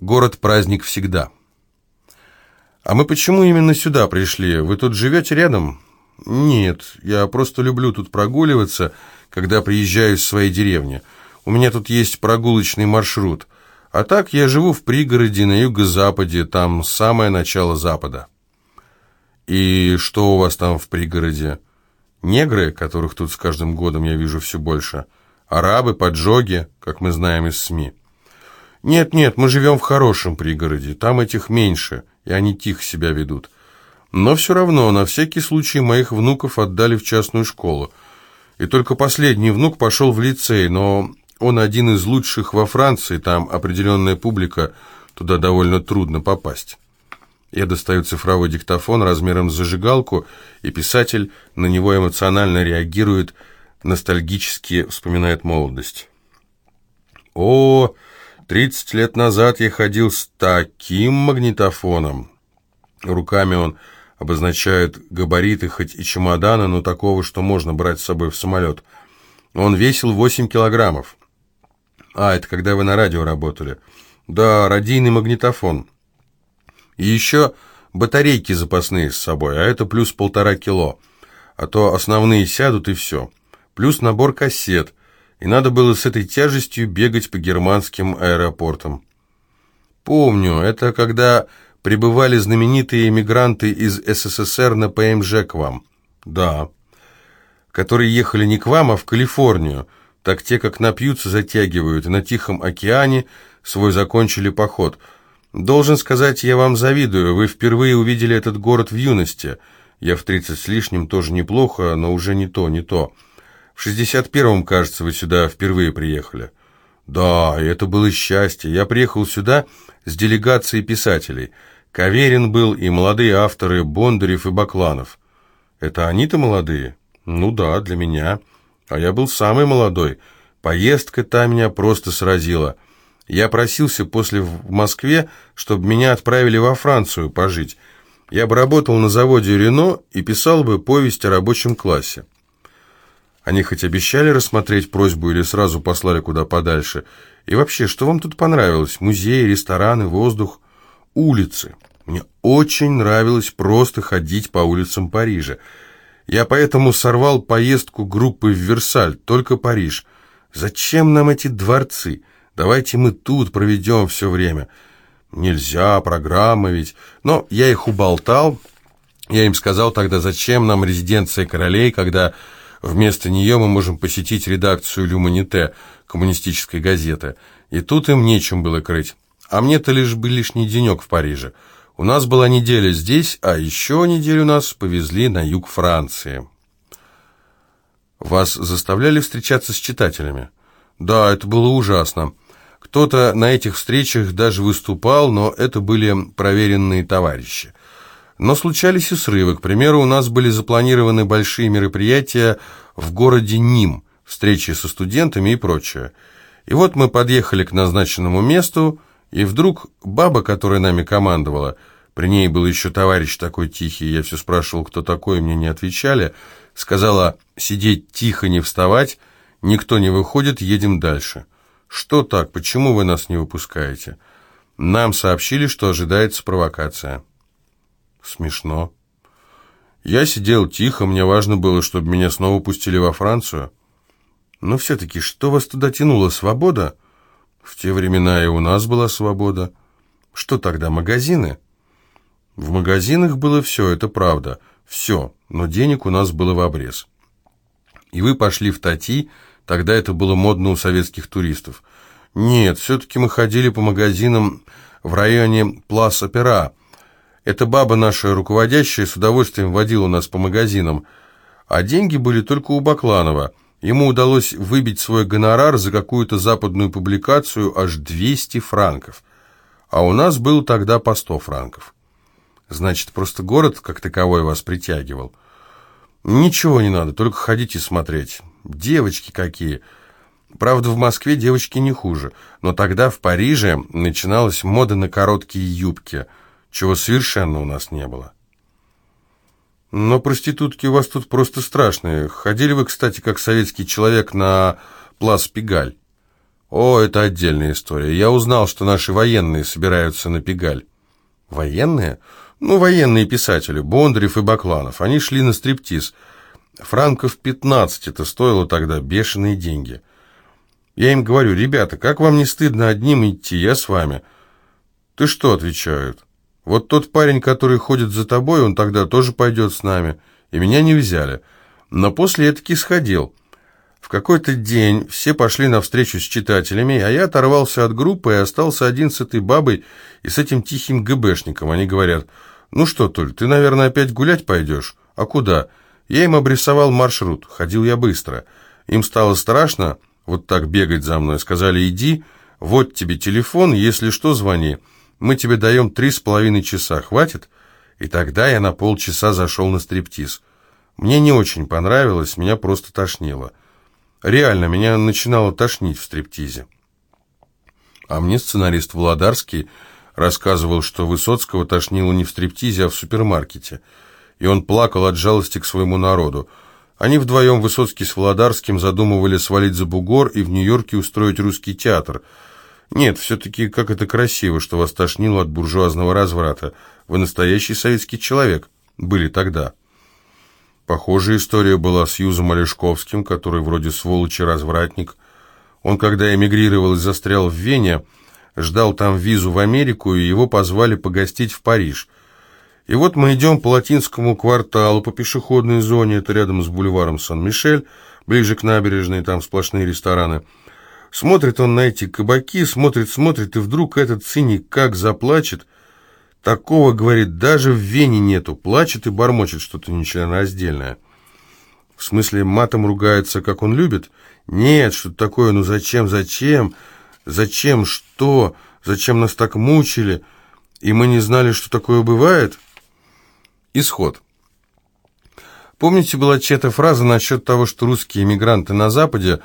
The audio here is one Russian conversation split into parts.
Город-праздник всегда. А мы почему именно сюда пришли? Вы тут живете рядом? Нет, я просто люблю тут прогуливаться, когда приезжаю из своей деревни. У меня тут есть прогулочный маршрут. А так я живу в пригороде на юго-западе, там самое начало запада. И что у вас там в пригороде? Негры, которых тут с каждым годом я вижу все больше. Арабы, поджоги, как мы знаем из СМИ. Нет-нет, мы живем в хорошем пригороде, там этих меньше, и они тихо себя ведут. Но все равно, на всякий случай, моих внуков отдали в частную школу. И только последний внук пошел в лицей, но он один из лучших во Франции, там определенная публика, туда довольно трудно попасть. Я достаю цифровой диктофон размером с зажигалку, и писатель на него эмоционально реагирует, ностальгически вспоминает молодость. «О, тридцать лет назад я ходил с таким магнитофоном!» Руками он обозначает габариты, хоть и чемодана, но такого, что можно брать с собой в самолет. Он весил восемь килограммов. А, это когда вы на радио работали. Да, радийный магнитофон. И еще батарейки запасные с собой, а это плюс полтора кило. А то основные сядут и все. Плюс набор кассет. И надо было с этой тяжестью бегать по германским аэропортам. Помню, это когда прибывали знаменитые эмигранты из СССР на ПМЖ к вам. Да. Которые ехали не к вам, а в Калифорнию. Так те, как напьются, затягивают, и на Тихом океане свой закончили поход – Должен сказать, я вам завидую. Вы впервые увидели этот город в юности. Я в тридцать с лишним тоже неплохо, но уже не то, не то. Шестьдесят первом, кажется, вы сюда впервые приехали. Да, это было счастье. Я приехал сюда с делегацией писателей. Каверин был и молодые авторы Бондарев и Бакланов. Это они-то молодые? Ну да, для меня. А я был самый молодой. Поездка та меня просто сразила. Я просился после в Москве, чтобы меня отправили во Францию пожить. Я бы работал на заводе Рено и писал бы повесть о рабочем классе. Они хоть обещали рассмотреть просьбу или сразу послали куда подальше? И вообще, что вам тут понравилось? Музеи, рестораны, воздух, улицы. Мне очень нравилось просто ходить по улицам Парижа. Я поэтому сорвал поездку группы в Версаль, только Париж. Зачем нам эти дворцы? Давайте мы тут проведем все время. Нельзя, программа ведь. Но я их уболтал. Я им сказал тогда, зачем нам резиденция королей, когда вместо нее мы можем посетить редакцию «Люманите» коммунистической газеты. И тут им нечем было крыть. А мне-то лишь бы лишний денек в Париже. У нас была неделя здесь, а еще неделю нас повезли на юг Франции. Вас заставляли встречаться с читателями? Да, это было ужасно. Кто-то на этих встречах даже выступал, но это были проверенные товарищи. Но случались и срывы. К примеру, у нас были запланированы большие мероприятия в городе Ним, встречи со студентами и прочее. И вот мы подъехали к назначенному месту, и вдруг баба, которая нами командовала, при ней был еще товарищ такой тихий, я все спрашивал, кто такой, мне не отвечали, сказала сидеть тихо, не вставать, никто не выходит, едем дальше. «Что так? Почему вы нас не выпускаете?» «Нам сообщили, что ожидается провокация». «Смешно». «Я сидел тихо, мне важно было, чтобы меня снова пустили во Францию». «Но все-таки, что вас туда тянуло? Свобода?» «В те времена и у нас была свобода». «Что тогда, магазины?» «В магазинах было все, это правда. Все, но денег у нас было в обрез». «И вы пошли в Тати...» Тогда это было модно у советских туристов. Нет, все-таки мы ходили по магазинам в районе Плас-Опера. Эта баба наша руководящая с удовольствием водила нас по магазинам. А деньги были только у Бакланова. Ему удалось выбить свой гонорар за какую-то западную публикацию аж 200 франков. А у нас было тогда по 100 франков. Значит, просто город как таковой вас притягивал. Ничего не надо, только ходите смотреть. Девочки какие! Правда, в Москве девочки не хуже, но тогда в Париже начиналась мода на короткие юбки, чего совершенно у нас не было. Но проститутки у вас тут просто страшные. Ходили вы, кстати, как советский человек на Плас Пигаль? О, это отдельная история. Я узнал, что наши военные собираются на Пегаль. Военные? Ну, военные писатели, Бондарев и Бакланов. Они шли на стриптиз. Франков 15 это стоило тогда, бешеные деньги. Я им говорю, ребята, как вам не стыдно одним идти, я с вами. Ты что, отвечают. Вот тот парень, который ходит за тобой, он тогда тоже пойдет с нами. И меня не взяли. Но после я таки сходил. В какой-то день все пошли на встречу с читателями, а я оторвался от группы и остался один с этой бабой и с этим тихим ГБшником. Они говорят, ну что, Толь, ты, наверное, опять гулять пойдешь? А куда? Я им обрисовал маршрут, ходил я быстро. Им стало страшно вот так бегать за мной. Сказали, иди, вот тебе телефон, если что, звони. Мы тебе даем три с половиной часа, хватит? И тогда я на полчаса зашел на стриптиз. Мне не очень понравилось, меня просто тошнило. Реально, меня начинало тошнить в стриптизе. А мне сценарист Володарский рассказывал, что Высоцкого тошнило не в стриптизе, а в супермаркете. И он плакал от жалости к своему народу. Они вдвоем, Высоцкий с Володарским, задумывали свалить за бугор и в Нью-Йорке устроить русский театр. Нет, все-таки как это красиво, что вас тошнило от буржуазного разврата. Вы настоящий советский человек. Были тогда. Похожая история была с Юзом Олешковским, который вроде сволочи развратник. Он, когда эмигрировал и застрял в Вене, ждал там визу в Америку, и его позвали погостить в Париж. И вот мы идем по латинскому кварталу, по пешеходной зоне, это рядом с бульваром Сан-Мишель, ближе к набережной, там сплошные рестораны. Смотрит он на эти кабаки, смотрит, смотрит, и вдруг этот циник как заплачет, Такого, говорит, даже в Вене нету. Плачет и бормочет что-то нечленораздельное. В смысле, матом ругается, как он любит? Нет, что-то такое, ну зачем, зачем? Зачем, что? Зачем нас так мучили? И мы не знали, что такое бывает? Исход. Помните, была чья-то фраза насчет того, что русские эмигранты на Западе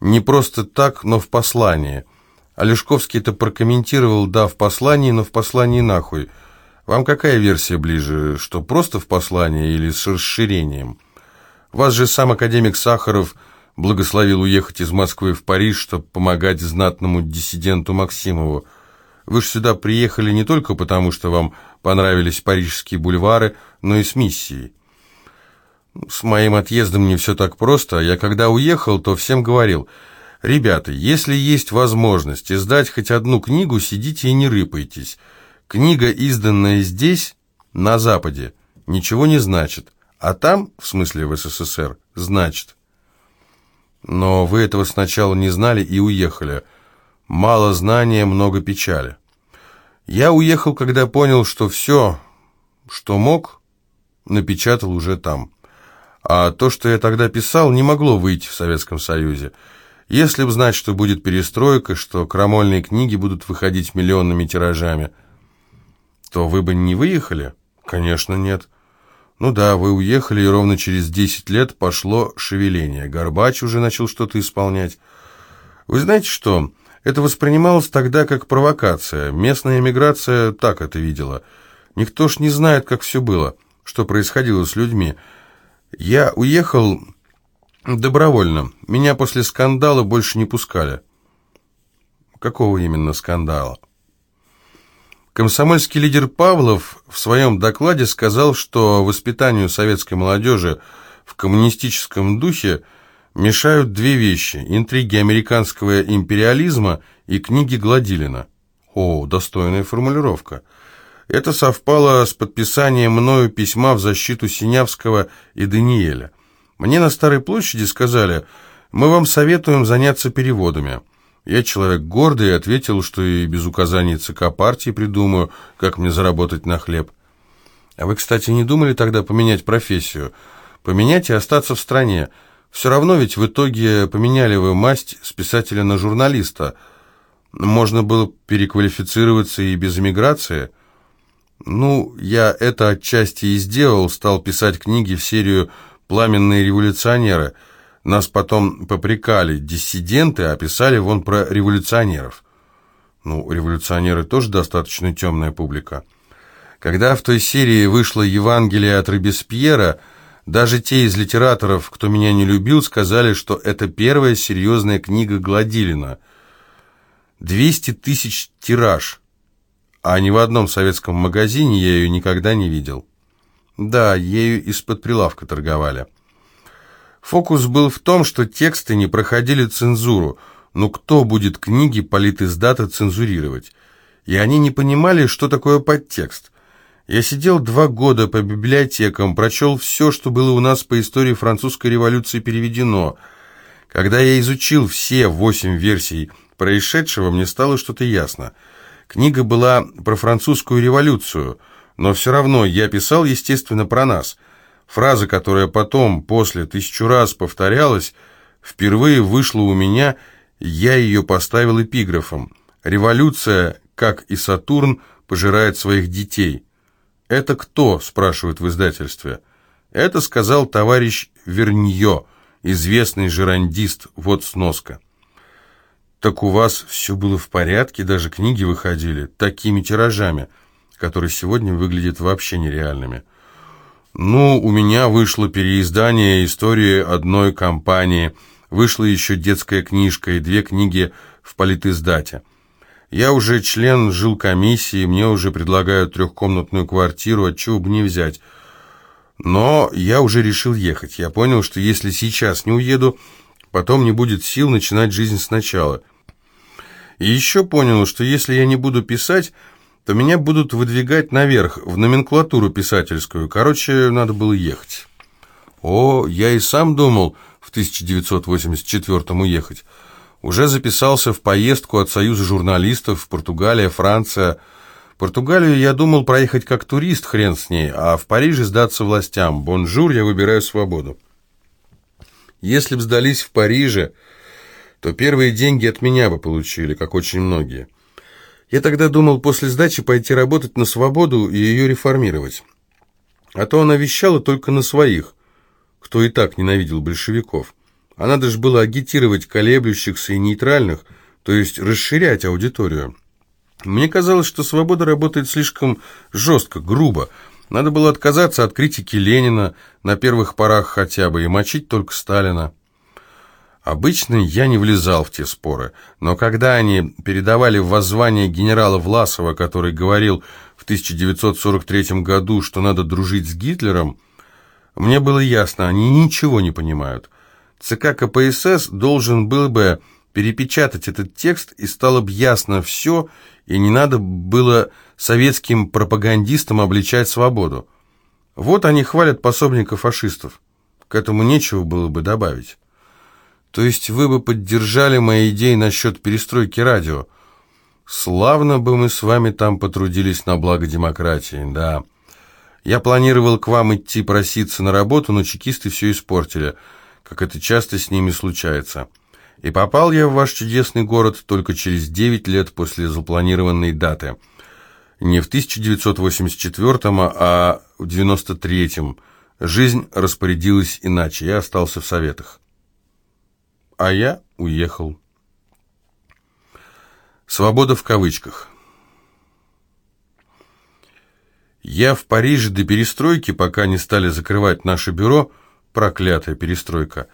не просто так, но в послании – а Лешковский это прокомментировал, да, в послании, но в послании нахуй. Вам какая версия ближе, что просто в послании или с расширением? Вас же сам академик Сахаров благословил уехать из Москвы в Париж, чтобы помогать знатному диссиденту Максимову. Вы же сюда приехали не только потому, что вам понравились парижские бульвары, но и с миссией. С моим отъездом не все так просто. Я когда уехал, то всем говорил – Ребята, если есть возможность издать хоть одну книгу, сидите и не рыпайтесь. Книга, изданная здесь, на Западе, ничего не значит, а там, в смысле в СССР, значит. Но вы этого сначала не знали и уехали. Мало знания, много печали. Я уехал, когда понял, что все, что мог, напечатал уже там. А то, что я тогда писал, не могло выйти в Советском Союзе. Если б знать, что будет перестройка, что крамольные книги будут выходить миллионными тиражами, то вы бы не выехали? Конечно, нет. Ну да, вы уехали, и ровно через 10 лет пошло шевеление. Горбач уже начал что-то исполнять. Вы знаете что? Это воспринималось тогда как провокация. Местная эмиграция так это видела. Никто ж не знает, как все было, что происходило с людьми. Я уехал Добровольно. Меня после скандала больше не пускали. Какого именно скандала? Комсомольский лидер Павлов в своем докладе сказал, что воспитанию советской молодежи в коммунистическом духе мешают две вещи – интриги американского империализма и книги Гладилина. О, достойная формулировка. Это совпало с подписанием мною письма в защиту Синявского и Даниэля. Мне на Старой площади сказали, мы вам советуем заняться переводами. Я человек гордый и ответил, что и без указаний ЦК партии придумаю, как мне заработать на хлеб. А вы, кстати, не думали тогда поменять профессию? Поменять и остаться в стране. Все равно ведь в итоге поменяли вы масть с писателя на журналиста. Можно было переквалифицироваться и без эмиграции. Ну, я это отчасти и сделал, стал писать книги в серию пламенные революционеры. Нас потом попрекали диссиденты, а писали вон про революционеров. Ну, революционеры тоже достаточно темная публика. Когда в той серии вышло Евангелие от Робеспьера, даже те из литераторов, кто меня не любил, сказали, что это первая серьезная книга Гладилина. 200 тысяч тираж, а ни в одном советском магазине я ее никогда не видел. Да, ею из-под прилавка торговали. Фокус был в том, что тексты не проходили цензуру, но кто будет книги политиздата цензурировать? И они не понимали, что такое подтекст. Я сидел два года по библиотекам, прочел все, что было у нас по истории французской революции переведено. Когда я изучил все восемь версий происшедшего, мне стало что-то ясно. Книга была про французскую революцию, но все равно я писал, естественно, про нас. Фраза, которая потом, после, тысячу раз повторялась, впервые вышла у меня, я ее поставил эпиграфом. «Революция, как и Сатурн, пожирает своих детей». «Это кто?» – спрашивают в издательстве. «Это сказал товарищ Вернье, известный жерандист, вот сноска». «Так у вас все было в порядке, даже книги выходили, такими тиражами, которые сегодня выглядят вообще нереальными». «Ну, у меня вышло переиздание истории одной компании, вышла еще детская книжка и две книги в политиздате». Я уже член жилкомиссии, мне уже предлагают трехкомнатную квартиру, отчего бы не взять. Но я уже решил ехать. Я понял, что если сейчас не уеду, потом не будет сил начинать жизнь сначала. И еще понял, что если я не буду писать, то меня будут выдвигать наверх, в номенклатуру писательскую. Короче, надо было ехать. О, я и сам думал в 1984 уехать. Уже записался в поездку от Союза журналистов, Португалия, Франция. Португалию я думал проехать как турист, хрен с ней, а в Париже сдаться властям. Бонжур, я выбираю свободу. Если б сдались в Париже, то первые деньги от меня бы получили, как очень многие. Я тогда думал после сдачи пойти работать на свободу и ее реформировать. А то она вещала только на своих, кто и так ненавидел большевиков. А надо же было агитировать колеблющихся и нейтральных, то есть расширять аудиторию. Мне казалось, что свобода работает слишком жестко, грубо. Надо было отказаться от критики Ленина, на первых порах хотя бы, и мочить только Сталина. Обычно я не влезал в те споры, но когда они передавали воззвание генерала Власова, который говорил в 1943 году, что надо дружить с Гитлером, мне было ясно, они ничего не понимают. ЦК КПСС должен был бы перепечатать этот текст, и стало бы ясно все, и не надо было советским пропагандистам обличать свободу. Вот они хвалят пособников фашистов. К этому нечего было бы добавить. То есть вы бы поддержали мои идеи насчет перестройки радио. Славно бы мы с вами там потрудились на благо демократии, да. Я планировал к вам идти проситься на работу, но чекисты все испортили – как это часто с ними случается. И попал я в ваш чудесный город только через 9 лет после запланированной даты. Не в 1984, а в 93-м. Жизнь распорядилась иначе, я остался в Советах. А я уехал. Свобода в кавычках. Я в Париже до перестройки, пока не стали закрывать наше бюро, проклятая перестройка,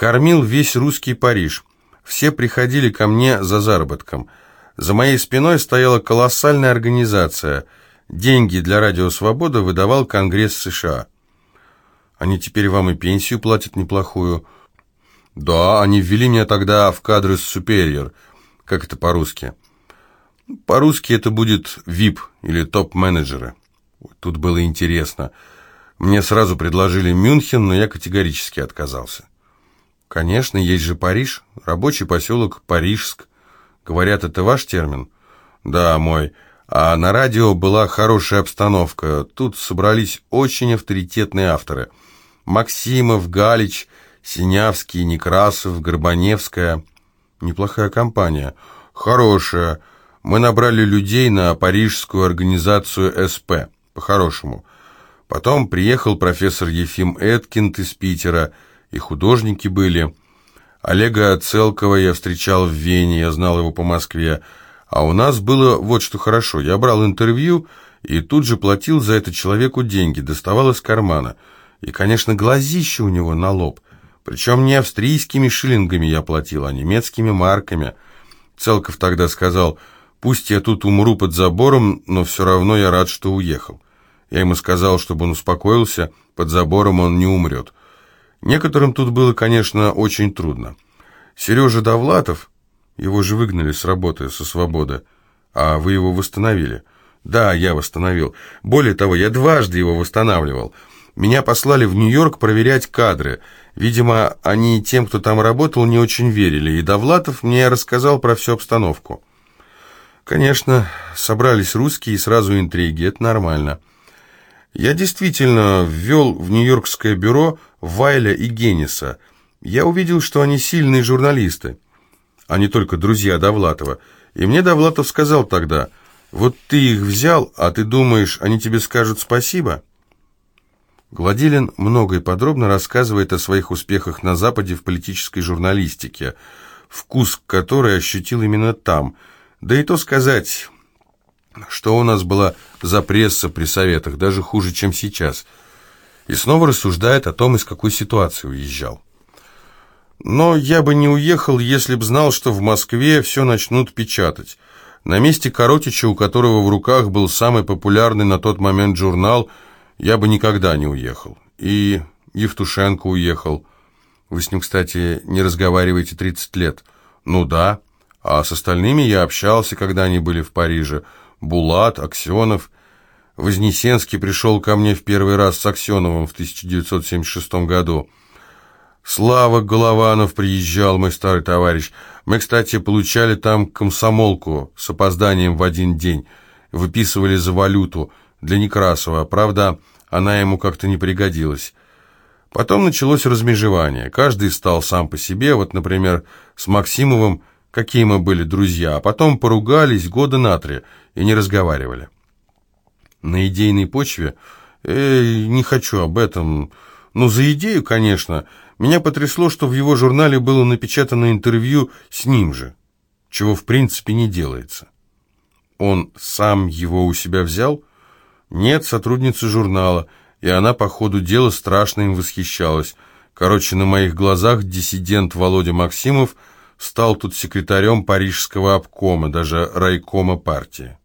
кормил весь русский Париж. Все приходили ко мне за заработком. За моей спиной стояла колоссальная организация. Деньги для Радио Свобода выдавал Конгресс США. Они теперь вам и пенсию платят неплохую. Да, они ввели меня тогда в кадры супериор. Как это по-русски? По-русски это будет VIP или топ-менеджеры. Тут было интересно. Мне сразу предложили Мюнхен, но я категорически отказался. Конечно, есть же Париж, рабочий поселок Парижск. Говорят, это ваш термин? Да, мой. А на радио была хорошая обстановка. Тут собрались очень авторитетные авторы. Максимов, Галич, Синявский, Некрасов, Горбаневская. Неплохая компания. Хорошая. Мы набрали людей на парижскую организацию СП. По-хорошему. Потом приехал профессор Ефим Эткинд из Питера, и художники были. Олега Целкова я встречал в Вене, я знал его по Москве. А у нас было вот что хорошо. Я брал интервью и тут же платил за это человеку деньги, доставал из кармана. И, конечно, глазище у него на лоб. Причем не австрийскими шиллингами я платил, а немецкими марками. Целков тогда сказал, пусть я тут умру под забором, но все равно я рад, что уехал. Я ему сказал, чтобы он успокоился, под забором он не умрет. Некоторым тут было, конечно, очень трудно. Сережа Довлатов, его же выгнали с работы, со свободы, а вы его восстановили. Да, я восстановил. Более того, я дважды его восстанавливал. Меня послали в Нью-Йорк проверять кадры. Видимо, они тем, кто там работал, не очень верили, и Довлатов мне рассказал про всю обстановку. Конечно, собрались русские и сразу интриги, это нормально. Я действительно ввел в Нью-Йоркское бюро Вайля и Генниса. Я увидел, что они сильные журналисты, а не только друзья Довлатова. И мне Довлатов сказал тогда, вот ты их взял, а ты думаешь, они тебе скажут спасибо?» Гладилин много и подробно рассказывает о своих успехах на Западе в политической журналистике, вкус которой ощутил именно там. Да и то сказать, что у нас была за пресса при советах, даже хуже, чем сейчас. И снова рассуждает о том, из какой ситуации уезжал. Но я бы не уехал, если б знал, что в Москве все начнут печатать. На месте Коротича, у которого в руках был самый популярный на тот момент журнал, я бы никогда не уехал. И Евтушенко уехал. Вы с ним, кстати, не разговариваете 30 лет. Ну да. А с остальными я общался, когда они были в Париже. Булат, Аксенов. Вознесенский пришел ко мне в первый раз с Аксеновым в 1976 году. Слава Голованов приезжал, мой старый товарищ. Мы, кстати, получали там комсомолку с опозданием в один день. Выписывали за валюту для Некрасова. Правда, она ему как-то не пригодилась. Потом началось размежевание. Каждый стал сам по себе. Вот, например, с Максимовым, какие мы были друзья. А потом поругались года на три и не разговаривали. На идейной почве... Э, не хочу об этом... Ну, за идею, конечно. Меня потрясло, что в его журнале было напечатано интервью с ним же, чего в принципе не делается. Он сам его у себя взял? Нет, сотрудница журнала, и она по ходу дела страшно им восхищалась. Короче, на моих глазах диссидент Володя Максимов стал тут секретарем парижского обкома, даже райкома партии.